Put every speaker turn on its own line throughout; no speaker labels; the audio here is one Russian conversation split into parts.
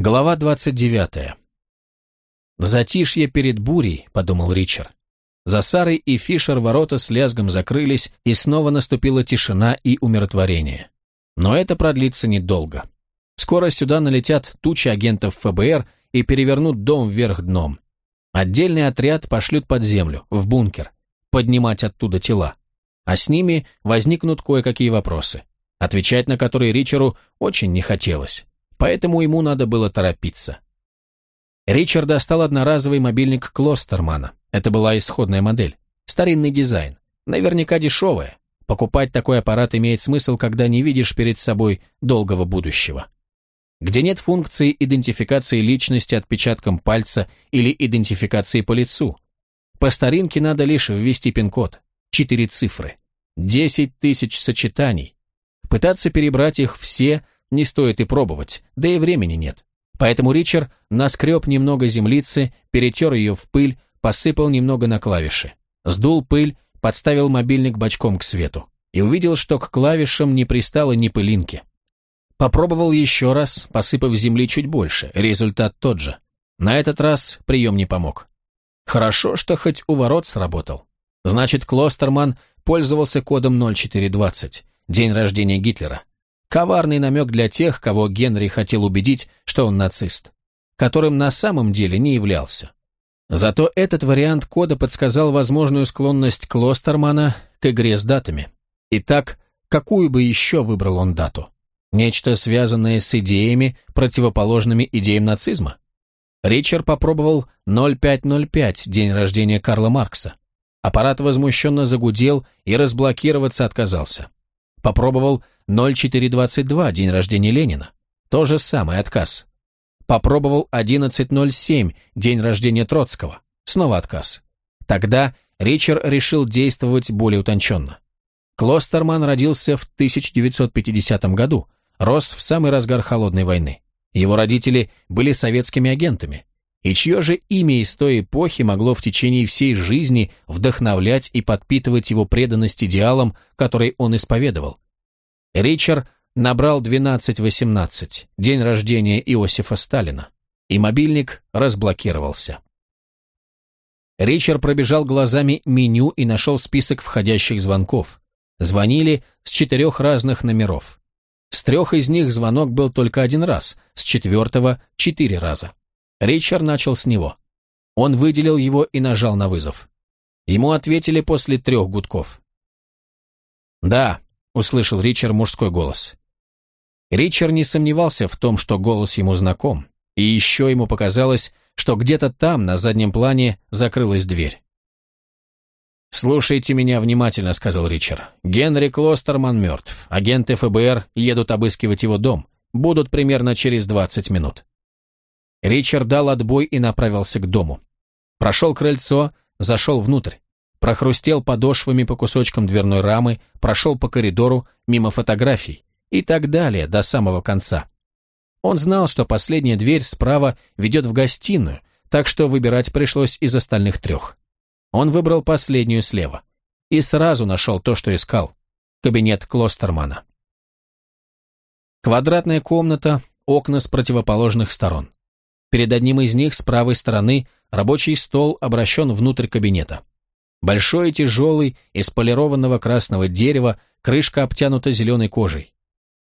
Глава 29. «Затишье перед бурей», — подумал Ричард. За Сарой и Фишер ворота с лязгом закрылись, и снова наступила тишина и умиротворение. Но это продлится недолго. Скоро сюда налетят тучи агентов ФБР и перевернут дом вверх дном. Отдельный отряд пошлют под землю, в бункер, поднимать оттуда тела. А с ними возникнут кое-какие вопросы, отвечать на которые Ричеру очень не хотелось поэтому ему надо было торопиться. Ричард достал одноразовый мобильник Клостермана. Это была исходная модель. Старинный дизайн. Наверняка дешевая. Покупать такой аппарат имеет смысл, когда не видишь перед собой долгого будущего. Где нет функции идентификации личности отпечатком пальца или идентификации по лицу. По старинке надо лишь ввести пин-код. Четыре цифры. Десять тысяч сочетаний. Пытаться перебрать их все – не стоит и пробовать, да и времени нет. Поэтому Ричард наскреб немного землицы, перетер ее в пыль, посыпал немного на клавиши. Сдул пыль, подставил мобильник бочком к свету и увидел, что к клавишам не пристало ни пылинки. Попробовал еще раз, посыпав земли чуть больше, результат тот же. На этот раз прием не помог. Хорошо, что хоть у ворот сработал. Значит, Клостерман пользовался кодом 0420, день рождения Гитлера. Коварный намек для тех, кого Генри хотел убедить, что он нацист, которым на самом деле не являлся. Зато этот вариант кода подсказал возможную склонность Клостермана к игре с датами. Итак, какую бы еще выбрал он дату? Нечто связанное с идеями, противоположными идеям нацизма? Ричард попробовал 0505, день рождения Карла Маркса. Аппарат возмущенно загудел и разблокироваться отказался. Попробовал 0422, день рождения Ленина. То же самое, отказ. Попробовал 1107, день рождения Троцкого. Снова отказ. Тогда Ричард решил действовать более утонченно. Клостерман родился в 1950 году, рос в самый разгар Холодной войны. Его родители были советскими агентами. И чье же имя из той эпохи могло в течение всей жизни вдохновлять и подпитывать его преданность идеалам, которые он исповедовал? Ричард набрал 12-18, день рождения Иосифа Сталина, и мобильник разблокировался. Ричард пробежал глазами меню и нашел список входящих звонков. Звонили с четырех разных номеров. С трех из них звонок был только один раз, с четвертого – четыре раза. Ричард начал с него. Он выделил его и нажал на вызов. Ему ответили после трех гудков. «Да», — услышал Ричард мужской голос. Ричард не сомневался в том, что голос ему знаком, и еще ему показалось, что где-то там, на заднем плане, закрылась дверь. «Слушайте меня внимательно», — сказал Ричард. «Генри Клостерман мертв. Агенты ФБР едут обыскивать его дом. Будут примерно через 20 минут. Ричард дал отбой и направился к дому. Прошел крыльцо, зашел внутрь. Прохрустел подошвами по кусочкам дверной рамы, прошел по коридору, мимо фотографий и так далее, до самого конца. Он знал, что последняя дверь справа ведет в гостиную, так что выбирать пришлось из остальных трех. Он выбрал последнюю слева и сразу нашел то, что искал – кабинет Клостермана. Квадратная комната, окна с противоположных сторон. Перед одним из них с правой стороны рабочий стол обращен внутрь кабинета. Большой и тяжелый, из полированного красного дерева, крышка обтянута зеленой кожей.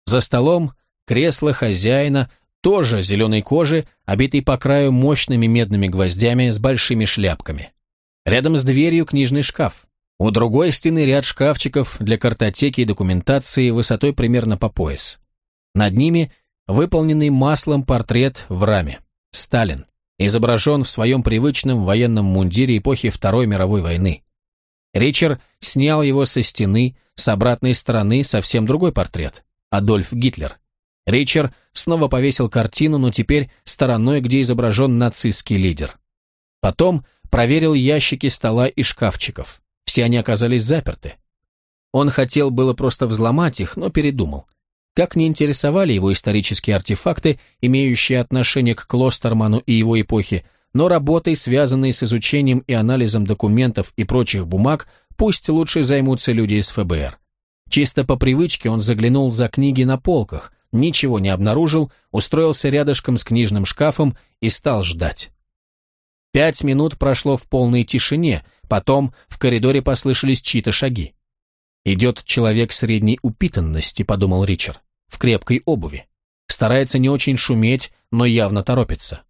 За столом кресло хозяина, тоже зеленой кожи, обитый по краю мощными медными гвоздями с большими шляпками. Рядом с дверью книжный шкаф. У другой стены ряд шкафчиков для картотеки и документации высотой примерно по пояс. Над ними выполненный маслом портрет в раме. Сталин, изображен в своем привычном военном мундире эпохи Второй мировой войны. Ричард снял его со стены, с обратной стороны совсем другой портрет – Адольф Гитлер. Ричард снова повесил картину, но теперь стороной, где изображен нацистский лидер. Потом проверил ящики стола и шкафчиков. Все они оказались заперты. Он хотел было просто взломать их, но передумал. Как не интересовали его исторические артефакты, имеющие отношение к Клостерману и его эпохе, но работой, связанной с изучением и анализом документов и прочих бумаг, пусть лучше займутся люди из ФБР. Чисто по привычке он заглянул за книги на полках, ничего не обнаружил, устроился рядышком с книжным шкафом и стал ждать. Пять минут прошло в полной тишине, потом в коридоре послышались чьи-то шаги. «Идет человек средней упитанности», — подумал Ричард, — «в крепкой обуви. Старается не очень шуметь, но явно торопится».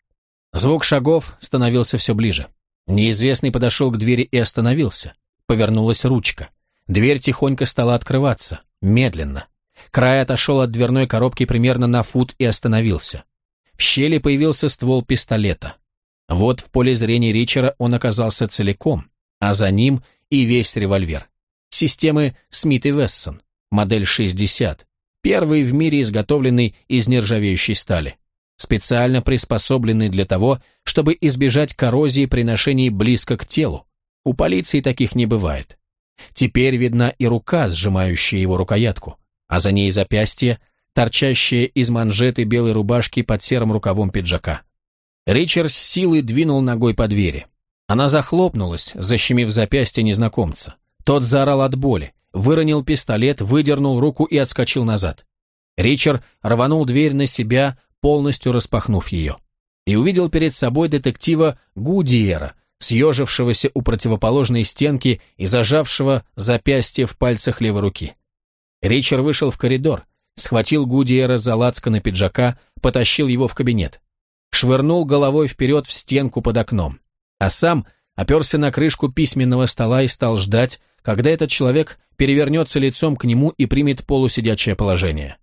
Звук шагов становился все ближе. Неизвестный подошел к двери и остановился. Повернулась ручка. Дверь тихонько стала открываться, медленно. Край отошел от дверной коробки примерно на фут и остановился. В щели появился ствол пистолета. Вот в поле зрения Ричера он оказался целиком, а за ним и весь револьвер. Системы Смит и Вессон, модель 60, первый в мире изготовленный из нержавеющей стали, специально приспособленный для того, чтобы избежать коррозии при ношении близко к телу. У полиции таких не бывает. Теперь видна и рука, сжимающая его рукоятку, а за ней запястье, торчащее из манжеты белой рубашки под серым рукавом пиджака. Ричард с силой двинул ногой по двери. Она захлопнулась, защемив запястье незнакомца. Тот заорал от боли, выронил пистолет, выдернул руку и отскочил назад. Ричард рванул дверь на себя, полностью распахнув ее, и увидел перед собой детектива Гудиера, съежившегося у противоположной стенки и зажавшего запястье в пальцах левой руки. Ричард вышел в коридор, схватил Гудиера за лацкано пиджака, потащил его в кабинет. Швырнул головой вперед в стенку под окном, а сам оперся на крышку письменного стола и стал ждать, когда этот человек перевернется лицом к нему и примет полусидячее положение.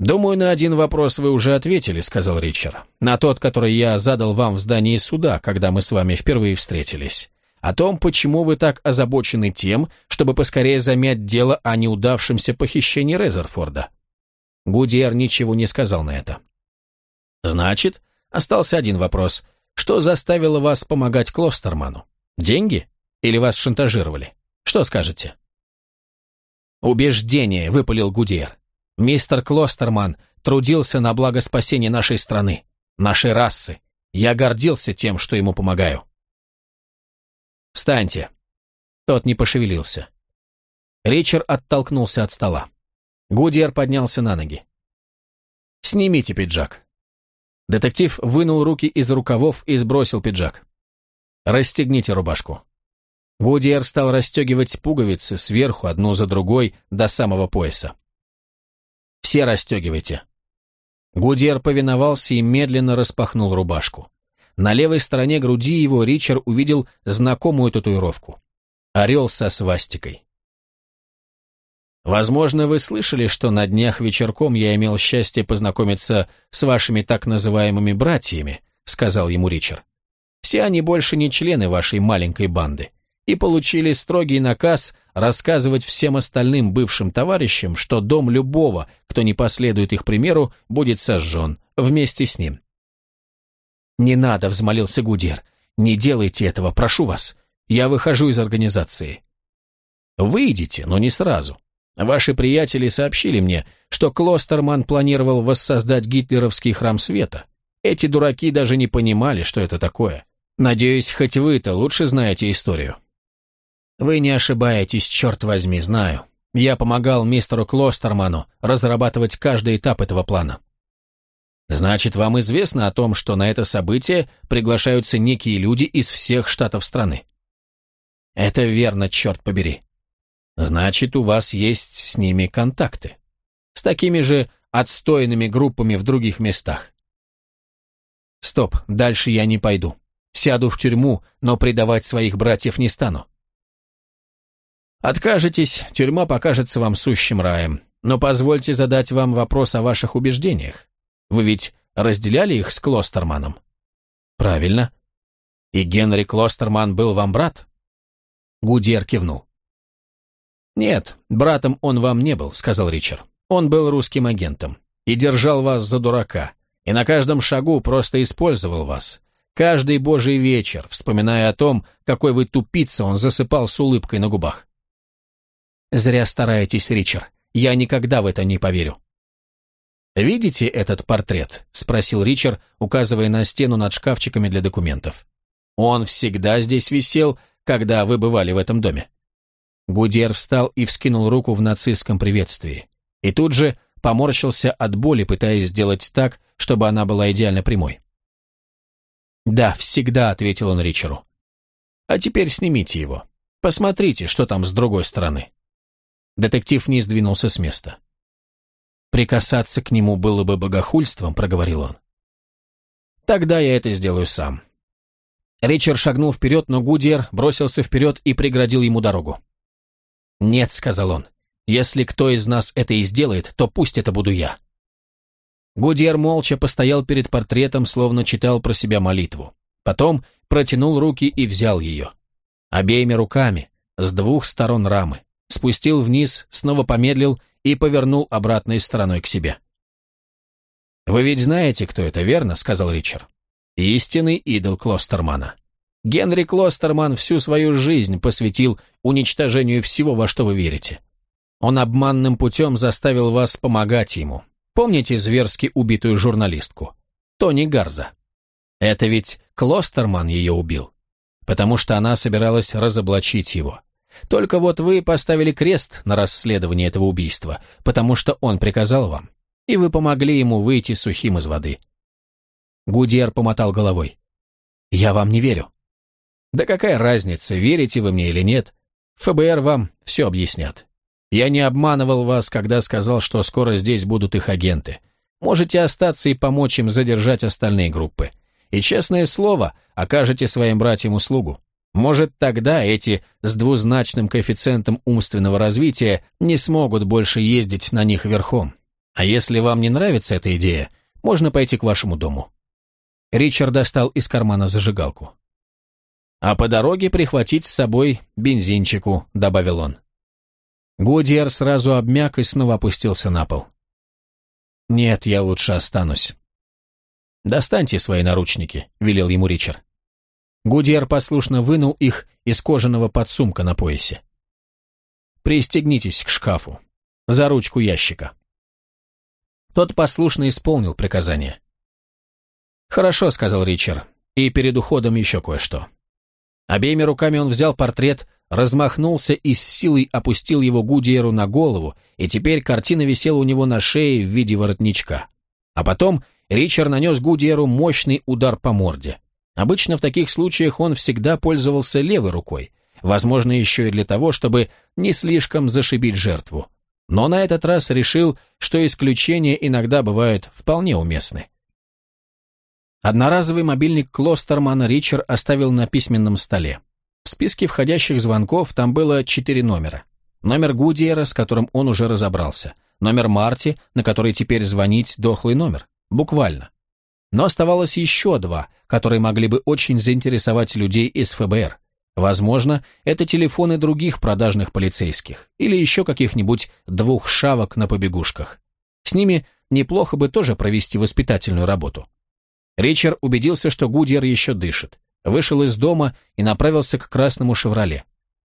«Думаю, на один вопрос вы уже ответили», — сказал Ричард. «На тот, который я задал вам в здании суда, когда мы с вами впервые встретились. О том, почему вы так озабочены тем, чтобы поскорее замять дело о неудавшемся похищении Резерфорда». Гудиер ничего не сказал на это. «Значит, остался один вопрос. Что заставило вас помогать Клостерману? Деньги? Или вас шантажировали? Что скажете?» «Убеждение», — выпалил Гудиер. Мистер Клостерман трудился на благо спасения нашей страны, нашей расы. Я гордился тем, что ему помогаю. «Встаньте!» Тот не пошевелился. Ричард оттолкнулся от стола. Гудьер поднялся на ноги. «Снимите пиджак». Детектив вынул руки из рукавов и сбросил пиджак. «Расстегните рубашку». Гудьер стал расстегивать пуговицы сверху, одну за другой, до самого пояса. Все расстегивайте». Гудер повиновался и медленно распахнул рубашку. На левой стороне груди его Ричард увидел знакомую татуировку. Орел со свастикой. Возможно, вы слышали, что на днях вечерком я имел счастье познакомиться с вашими так называемыми братьями, сказал ему Ричард. Все они больше не члены вашей маленькой банды и получили строгий наказ рассказывать всем остальным бывшим товарищам, что дом любого, кто не последует их примеру, будет сожжен вместе с ним. «Не надо», — взмолился Гудер, — «не делайте этого, прошу вас. Я выхожу из организации». «Выйдите, но не сразу. Ваши приятели сообщили мне, что Клостерман планировал воссоздать гитлеровский храм света. Эти дураки даже не понимали, что это такое. Надеюсь, хоть вы-то лучше знаете историю». Вы не ошибаетесь, черт возьми, знаю. Я помогал мистеру Клостерману разрабатывать каждый этап этого плана. Значит, вам известно о том, что на это событие приглашаются некие люди из всех штатов страны? Это верно, черт побери. Значит, у вас есть с ними контакты. С такими же отстойными группами в других местах. Стоп, дальше я не пойду. Сяду в тюрьму, но предавать своих братьев не стану. Откажетесь, тюрьма покажется вам сущим раем. Но позвольте задать вам вопрос о ваших убеждениях. Вы ведь разделяли их с Клостерманом? Правильно. И Генри Клостерман был вам брат? Гудьер кивнул. «Нет, братом он вам не был», — сказал Ричард. «Он был русским агентом и держал вас за дурака, и на каждом шагу просто использовал вас. Каждый божий вечер, вспоминая о том, какой вы тупица, он засыпал с улыбкой на губах. Зря стараетесь, Ричард. Я никогда в это не поверю. «Видите этот портрет?» — спросил Ричард, указывая на стену над шкафчиками для документов. «Он всегда здесь висел, когда вы бывали в этом доме». Гудер встал и вскинул руку в нацистском приветствии. И тут же поморщился от боли, пытаясь сделать так, чтобы она была идеально прямой. «Да, всегда», — ответил он Ричеру. «А теперь снимите его. Посмотрите, что там с другой стороны». Детектив не сдвинулся с места. «Прикасаться к нему было бы богохульством», — проговорил он. «Тогда я это сделаю сам». Ричард шагнул вперед, но Гудиер бросился вперед и преградил ему дорогу. «Нет», — сказал он, — «если кто из нас это и сделает, то пусть это буду я». Гудиер молча постоял перед портретом, словно читал про себя молитву. Потом протянул руки и взял ее. Обеими руками, с двух сторон рамы, спустил вниз, снова помедлил и повернул обратной стороной к себе. «Вы ведь знаете, кто это, верно?» — сказал Ричард. «Истинный идол Клостермана. Генри Клостерман всю свою жизнь посвятил уничтожению всего, во что вы верите. Он обманным путем заставил вас помогать ему. Помните зверски убитую журналистку? Тони Гарза. Это ведь Клостерман ее убил, потому что она собиралась разоблачить его. Только вот вы поставили крест на расследовании этого убийства, потому что он приказал вам, и вы помогли ему выйти сухим из воды. Гудер помотал головой. «Я вам не верю». «Да какая разница, верите вы мне или нет? ФБР вам все объяснят. Я не обманывал вас, когда сказал, что скоро здесь будут их агенты. Можете остаться и помочь им задержать остальные группы. И, честное слово, окажете своим братьям услугу. Может, тогда эти с двузначным коэффициентом умственного развития не смогут больше ездить на них верхом. А если вам не нравится эта идея, можно пойти к вашему дому». Ричард достал из кармана зажигалку. «А по дороге прихватить с собой бензинчику», — добавил он. Гудиер сразу обмяк и снова опустился на пол. «Нет, я лучше останусь». «Достаньте свои наручники», — велел ему Ричард. Гудьер послушно вынул их из кожаного подсумка на поясе. «Пристегнитесь к шкафу. За ручку ящика». Тот послушно исполнил приказание. «Хорошо», — сказал Ричард, — «и перед уходом еще кое-что». Обеими руками он взял портрет, размахнулся и с силой опустил его Гудиеру на голову, и теперь картина висела у него на шее в виде воротничка. А потом Ричард нанес Гудиеру мощный удар по морде. Обычно в таких случаях он всегда пользовался левой рукой, возможно, еще и для того, чтобы не слишком зашибить жертву. Но на этот раз решил, что исключения иногда бывают вполне уместны. Одноразовый мобильник Клостермана Ричард оставил на письменном столе. В списке входящих звонков там было четыре номера. Номер Гудиера, с которым он уже разобрался. Номер Марти, на который теперь звонить дохлый номер. Буквально. Но оставалось еще два, которые могли бы очень заинтересовать людей из ФБР. Возможно, это телефоны других продажных полицейских или еще каких-нибудь двух шавок на побегушках. С ними неплохо бы тоже провести воспитательную работу. Ричард убедился, что Гудьер еще дышит, вышел из дома и направился к красному «Шевроле».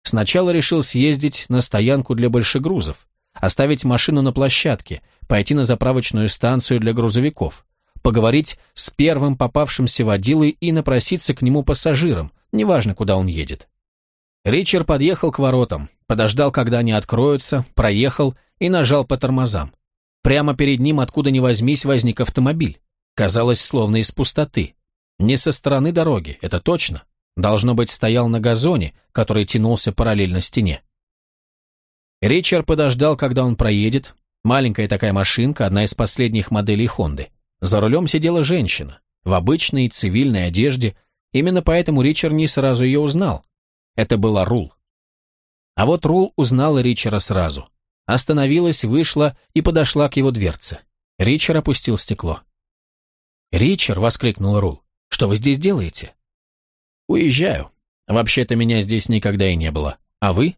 Сначала решил съездить на стоянку для большегрузов, оставить машину на площадке, пойти на заправочную станцию для грузовиков, поговорить с первым попавшимся водилой и напроситься к нему пассажирам, неважно, куда он едет. Ричард подъехал к воротам, подождал, когда они откроются, проехал и нажал по тормозам. Прямо перед ним, откуда ни возьмись, возник автомобиль. Казалось, словно из пустоты. Не со стороны дороги, это точно. Должно быть, стоял на газоне, который тянулся параллельно стене. Ричард подождал, когда он проедет. Маленькая такая машинка, одна из последних моделей Хонды. За рулем сидела женщина, в обычной цивильной одежде, именно поэтому Ричард не сразу ее узнал. Это была Рул. А вот Рул узнала Ричера сразу. Остановилась, вышла и подошла к его дверце. Ричард опустил стекло. «Ричард!» — воскликнул Рул. «Что вы здесь делаете?» «Уезжаю. Вообще-то меня здесь никогда и не было. А вы?»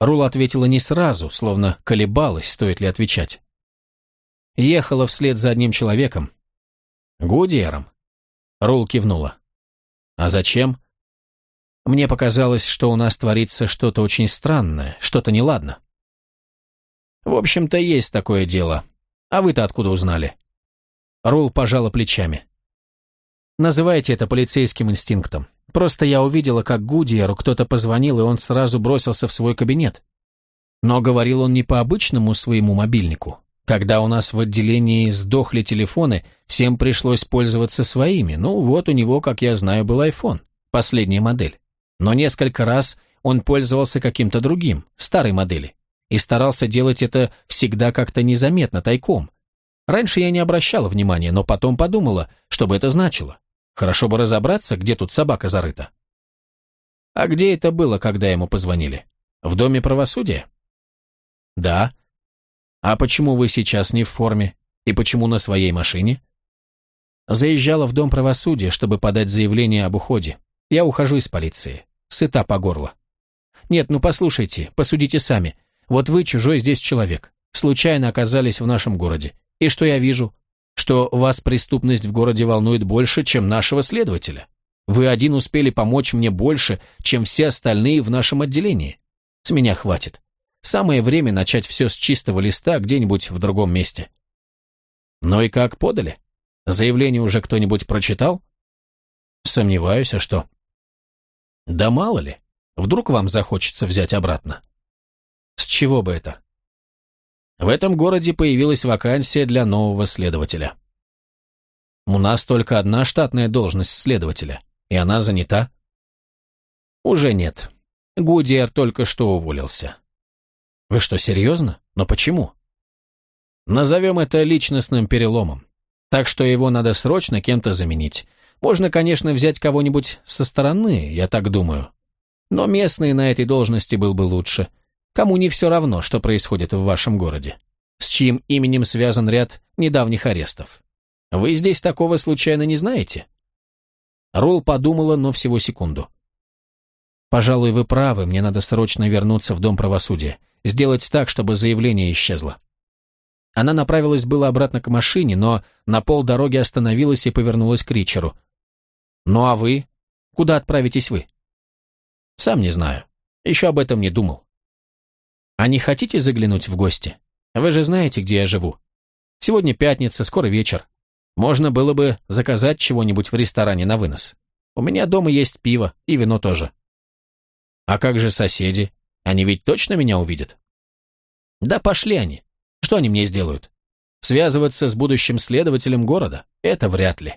Рул ответила не сразу, словно колебалась, стоит ли отвечать. Ехала вслед за одним человеком. Гудиером. Рул кивнула. А зачем? Мне показалось, что у нас творится что-то очень странное, что-то неладно. В общем-то, есть такое дело. А вы-то откуда узнали? Рул пожала плечами. Называйте это полицейским инстинктом. Просто я увидела, как Гудиеру кто-то позвонил, и он сразу бросился в свой кабинет. Но говорил он не по обычному своему мобильнику, Когда у нас в отделении сдохли телефоны, всем пришлось пользоваться своими. Ну, вот у него, как я знаю, был iPhone, последняя модель. Но несколько раз он пользовался каким-то другим, старой модели, и старался делать это всегда как-то незаметно, тайком. Раньше я не обращала внимания, но потом подумала, что бы это значило. Хорошо бы разобраться, где тут собака зарыта. А где это было, когда ему позвонили? В Доме правосудия? Да. А почему вы сейчас не в форме? И почему на своей машине? Заезжала в Дом правосудия, чтобы подать заявление об уходе. Я ухожу из полиции. Сыта по горло. Нет, ну послушайте, посудите сами. Вот вы чужой здесь человек. Случайно оказались в нашем городе. И что я вижу? Что вас преступность в городе волнует больше, чем нашего следователя. Вы один успели помочь мне больше, чем все остальные в нашем отделении. С меня хватит. Самое время начать все с чистого листа где-нибудь в другом месте. Ну и как подали? Заявление уже кто-нибудь прочитал? Сомневаюсь, а что? Да мало ли. Вдруг вам захочется взять обратно. С чего бы это? В этом городе появилась вакансия для нового следователя. У нас только одна штатная должность следователя, и она занята. Уже нет. Гудиер только что уволился. Вы что, серьезно? Но почему? Назовем это личностным переломом. Так что его надо срочно кем-то заменить. Можно, конечно, взять кого-нибудь со стороны, я так думаю. Но местный на этой должности был бы лучше. Кому не все равно, что происходит в вашем городе. С чьим именем связан ряд недавних арестов. Вы здесь такого случайно не знаете? Ролл подумала, но всего секунду. Пожалуй, вы правы, мне надо срочно вернуться в Дом правосудия сделать так, чтобы заявление исчезло. Она направилась было обратно к машине, но на полдороги остановилась и повернулась к Ричеру. «Ну а вы? Куда отправитесь вы?» «Сам не знаю. Еще об этом не думал». «А не хотите заглянуть в гости? Вы же знаете, где я живу. Сегодня пятница, скоро вечер. Можно было бы заказать чего-нибудь в ресторане на вынос. У меня дома есть пиво и вино тоже». «А как же соседи? Они ведь точно меня увидят? Да пошли они. Что они мне сделают? Связываться с будущим следователем города? Это вряд ли.